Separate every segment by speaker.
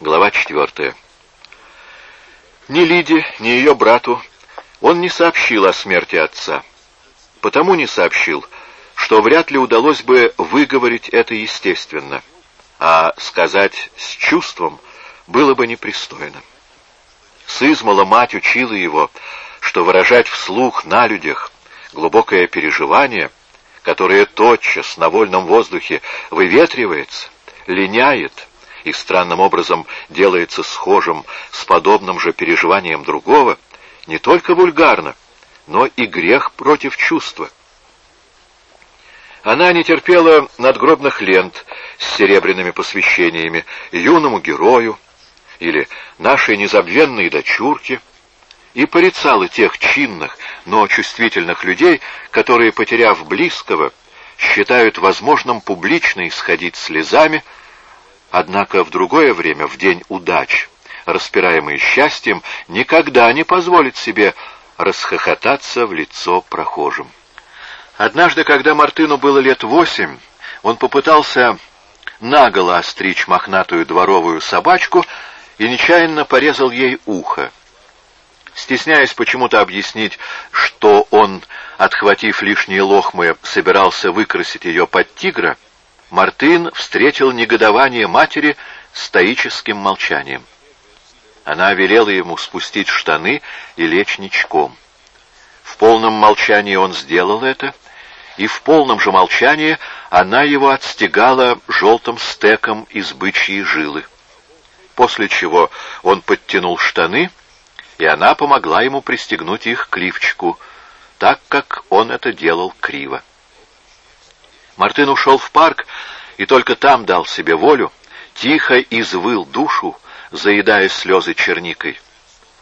Speaker 1: Глава четвертая. Ни Лиде, ни ее брату он не сообщил о смерти отца. Потому не сообщил, что вряд ли удалось бы выговорить это естественно, а сказать с чувством было бы непристойно. С измала мать учила его, что выражать вслух на людях глубокое переживание, которое тотчас на вольном воздухе выветривается, линяет, и странным образом делается схожим с подобным же переживанием другого, не только вульгарно, но и грех против чувства. Она не терпела надгробных лент с серебряными посвящениями юному герою или нашей незабвенной дочурке и порицала тех чинных, но чувствительных людей, которые, потеряв близкого, считают возможным публично исходить слезами, Однако в другое время, в день удач, распираемый счастьем, никогда не позволит себе расхохотаться в лицо прохожим. Однажды, когда Мартыну было лет восемь, он попытался наголо остричь мохнатую дворовую собачку и нечаянно порезал ей ухо. Стесняясь почему-то объяснить, что он, отхватив лишние лохмы, собирался выкрасить ее под тигра, Мартын встретил негодование матери стоическим молчанием. Она велела ему спустить штаны и лечь ничком. В полном молчании он сделал это, и в полном же молчании она его отстегала желтым стеком из бычьей жилы. После чего он подтянул штаны, и она помогла ему пристегнуть их к лифчику, так как он это делал криво. Мартын ушел в парк и только там дал себе волю, тихо извыл душу, заедая слезы черникой.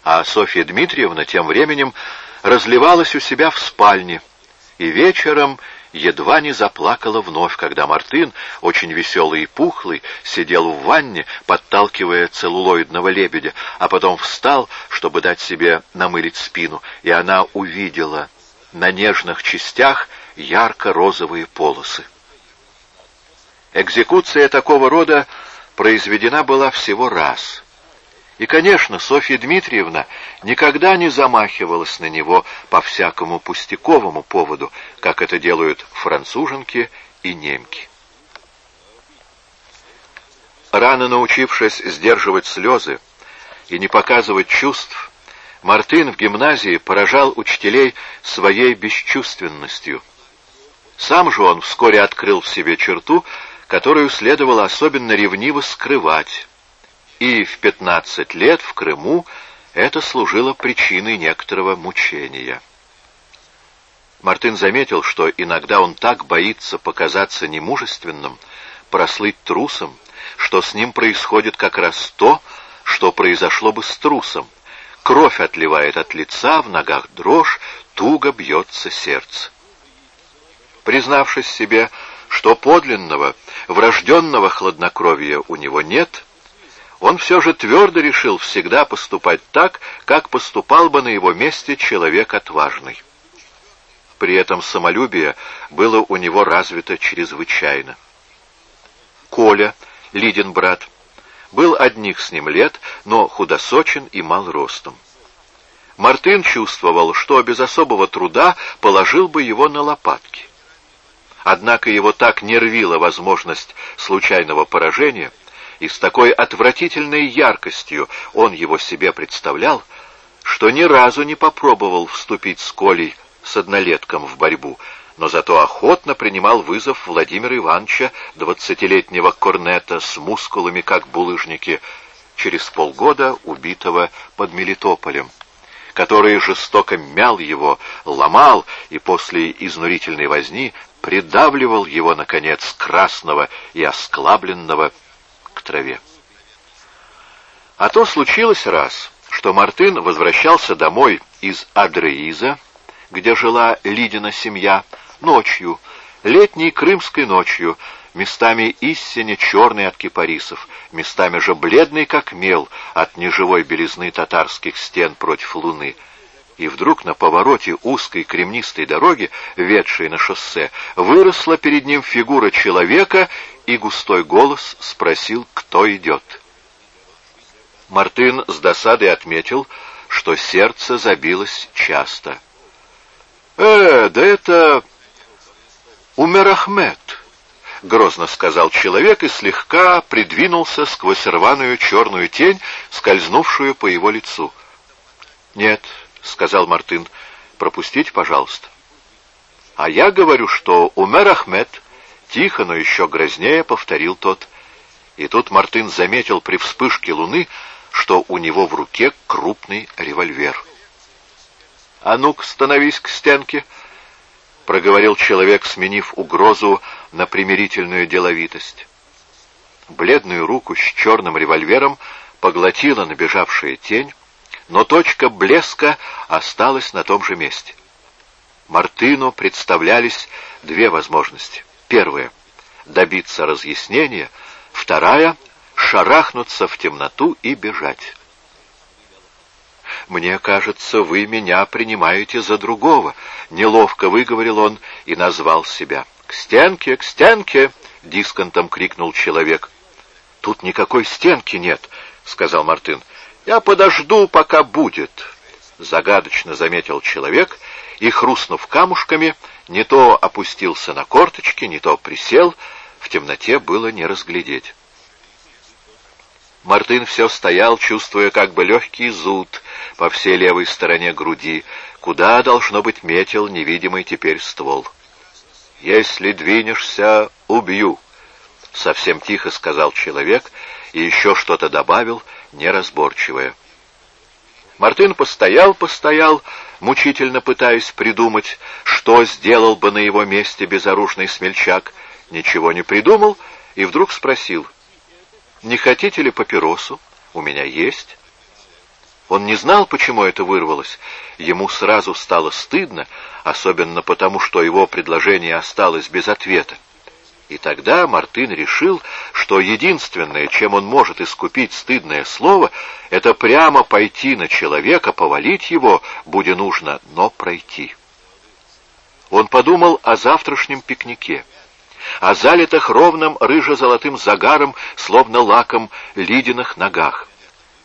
Speaker 1: А Софья Дмитриевна тем временем разливалась у себя в спальне, и вечером едва не заплакала вновь, когда Мартын, очень веселый и пухлый, сидел в ванне, подталкивая целлулоидного лебедя, а потом встал, чтобы дать себе намылить спину, и она увидела на нежных частях ярко-розовые полосы. Экзекуция такого рода произведена была всего раз. И, конечно, Софья Дмитриевна никогда не замахивалась на него по всякому пустяковому поводу, как это делают француженки и немки. Рано научившись сдерживать слезы и не показывать чувств, Мартын в гимназии поражал учителей своей бесчувственностью. Сам же он вскоре открыл в себе черту, которую следовало особенно ревниво скрывать, и в пятнадцать лет в Крыму это служило причиной некоторого мучения. Мартын заметил, что иногда он так боится показаться немужественным, прослыть трусом, что с ним происходит как раз то, что произошло бы с трусом. Кровь отливает от лица, в ногах дрожь, туго бьется сердце. Признавшись себе, что подлинного, врожденного хладнокровия у него нет, он все же твердо решил всегда поступать так, как поступал бы на его месте человек отважный. При этом самолюбие было у него развито чрезвычайно. Коля, Лидин брат, был одних с ним лет, но худосочен и мал ростом. Мартын чувствовал, что без особого труда положил бы его на лопатки. Однако его так нервила возможность случайного поражения, и с такой отвратительной яркостью он его себе представлял, что ни разу не попробовал вступить с Колей с однолетком в борьбу, но зато охотно принимал вызов Владимира Ивановича, двадцатилетнего корнета с мускулами, как булыжники, через полгода убитого под Мелитополем, который жестоко мял его, ломал и после изнурительной возни придавливал его, наконец, красного и осклабленного к траве. А то случилось раз, что Мартын возвращался домой из Адреиза, где жила Лидина семья, ночью, летней крымской ночью, местами истине черный от кипарисов, местами же бледный, как мел, от неживой белизны татарских стен против луны, и вдруг на повороте узкой кремнистой дороги, ведшей на шоссе, выросла перед ним фигура человека, и густой голос спросил, кто идет. Мартын с досадой отметил, что сердце забилось часто. «Э, да это Умер Ахмед!» — грозно сказал человек и слегка придвинулся сквозь рваную черную тень, скользнувшую по его лицу. «Нет», — сказал Мартын, — «пропустите, пожалуйста». «А я говорю, что Умер Ахмед...» Тихо, но еще грознее повторил тот. И тут Мартын заметил при вспышке луны, что у него в руке крупный револьвер. «А ну-ка, становись к стенке!» — проговорил человек, сменив угрозу на примирительную деловитость. Бледную руку с черным револьвером поглотила набежавшая тень, но точка блеска осталась на том же месте. Мартыну представлялись две возможности. Первая — добиться разъяснения, вторая — шарахнуться в темноту и бежать. «Мне кажется, вы меня принимаете за другого», — неловко выговорил он и назвал себя. «К стенке, к стенке!» — дисконтом крикнул человек. «Тут никакой стенки нет», — сказал Мартын. «Я подожду, пока будет», — загадочно заметил человек и, хрустнув камушками, не то опустился на корточки, не то присел, в темноте было не разглядеть. Мартын все стоял, чувствуя как бы легкий зуд по всей левой стороне груди, куда, должно быть, метил невидимый теперь ствол. «Если двинешься, убью», — совсем тихо сказал человек и еще что-то добавил, неразборчивое. Мартын постоял, постоял, мучительно пытаясь придумать, что сделал бы на его месте безоружный смельчак, ничего не придумал и вдруг спросил, «Не хотите ли папиросу? У меня есть». Он не знал, почему это вырвалось. Ему сразу стало стыдно, особенно потому, что его предложение осталось без ответа. И тогда Мартын решил, что единственное, чем он может искупить стыдное слово, это прямо пойти на человека, повалить его, будь нужно, но пройти. Он подумал о завтрашнем пикнике, о залитых ровным рыжо-золотым загаром, словно лаком, ледяных ногах.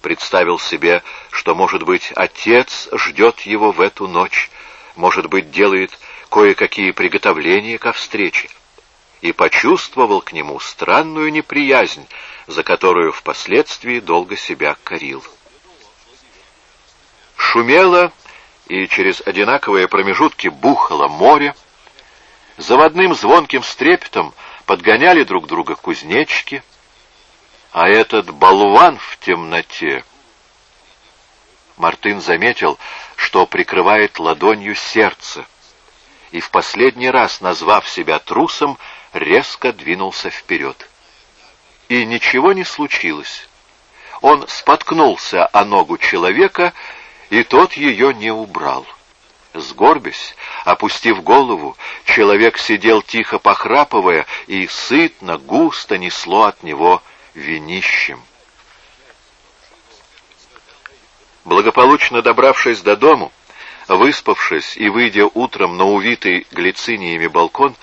Speaker 1: Представил себе, что, может быть, отец ждет его в эту ночь, может быть, делает кое-какие приготовления ко встрече и почувствовал к нему странную неприязнь, за которую впоследствии долго себя корил. Шумело и через одинаковые промежутки бухало море, заводным звонким стрепетом подгоняли друг друга кузнечки, а этот болван в темноте... Мартын заметил, что прикрывает ладонью сердце, и в последний раз, назвав себя трусом, резко двинулся вперед. И ничего не случилось. Он споткнулся о ногу человека, и тот ее не убрал. Сгорбясь, опустив голову, человек сидел тихо похрапывая, и сытно, густо несло от него винищем. Благополучно добравшись до дому, выспавшись и выйдя утром на увитый глициниями балкон,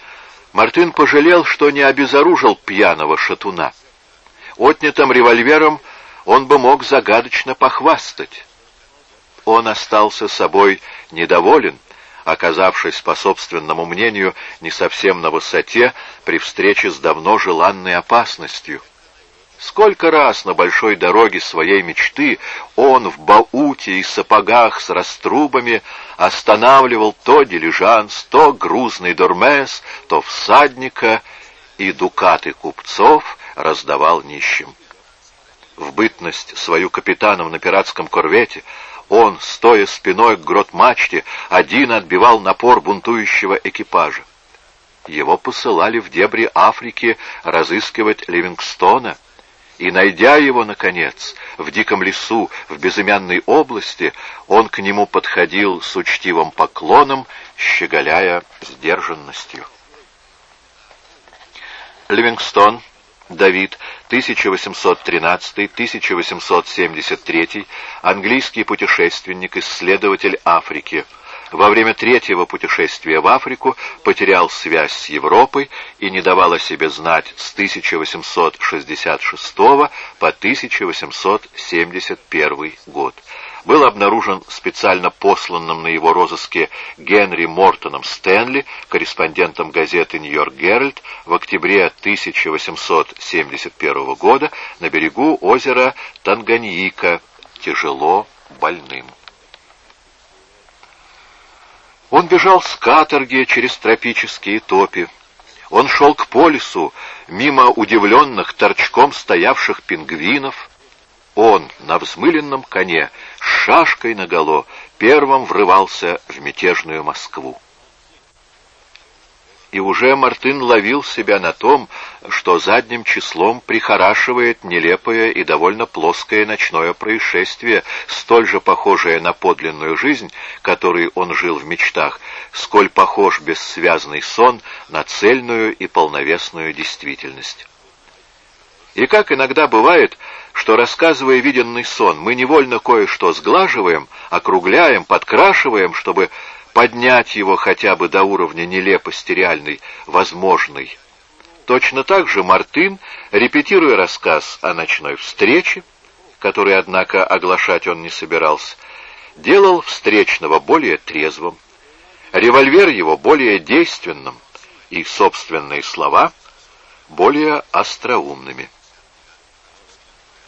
Speaker 1: Мартын пожалел, что не обезоружил пьяного шатуна. Отнятым револьвером он бы мог загадочно похвастать. Он остался собой недоволен, оказавшись, по собственному мнению, не совсем на высоте при встрече с давно желанной опасностью. Сколько раз на большой дороге своей мечты он в бауте и сапогах с раструбами останавливал то дилижанс, то грузный дормес, то всадника, и дукаты купцов раздавал нищим. В бытность свою капитаном на пиратском корвете он, стоя спиной к грот-мачте, один отбивал напор бунтующего экипажа. Его посылали в дебри Африки разыскивать Ливингстона — и, найдя его, наконец, в диком лесу, в безымянной области, он к нему подходил с учтивым поклоном, щеголяя сдержанностью. Ливингстон, Давид, 1813-1873, английский путешественник, исследователь Африки, во время третьего путешествия в Африку потерял связь с Европой и не давал о себе знать с 1866 по 1871 год. Был обнаружен специально посланным на его розыске Генри Мортоном Стэнли, корреспондентом газеты «Нью-Йорк Геральт» в октябре 1871 года на берегу озера Танганьика, тяжело больным. Он бежал с каторги через тропические топи. Он шел к полюсу, мимо удивленных торчком стоявших пингвинов. Он на взмыленном коне, с шашкой наголо, первым врывался в мятежную Москву. И уже Мартын ловил себя на том, что задним числом прихорашивает нелепое и довольно плоское ночное происшествие, столь же похожее на подлинную жизнь, которой он жил в мечтах, сколь похож бессвязный сон на цельную и полновесную действительность. И как иногда бывает, что, рассказывая виденный сон, мы невольно кое-что сглаживаем, округляем, подкрашиваем, чтобы поднять его хотя бы до уровня нелепости реальной, возможной. Точно так же Мартын, репетируя рассказ о ночной встрече, который, однако, оглашать он не собирался, делал встречного более трезвым, револьвер его более действенным и собственные слова более остроумными.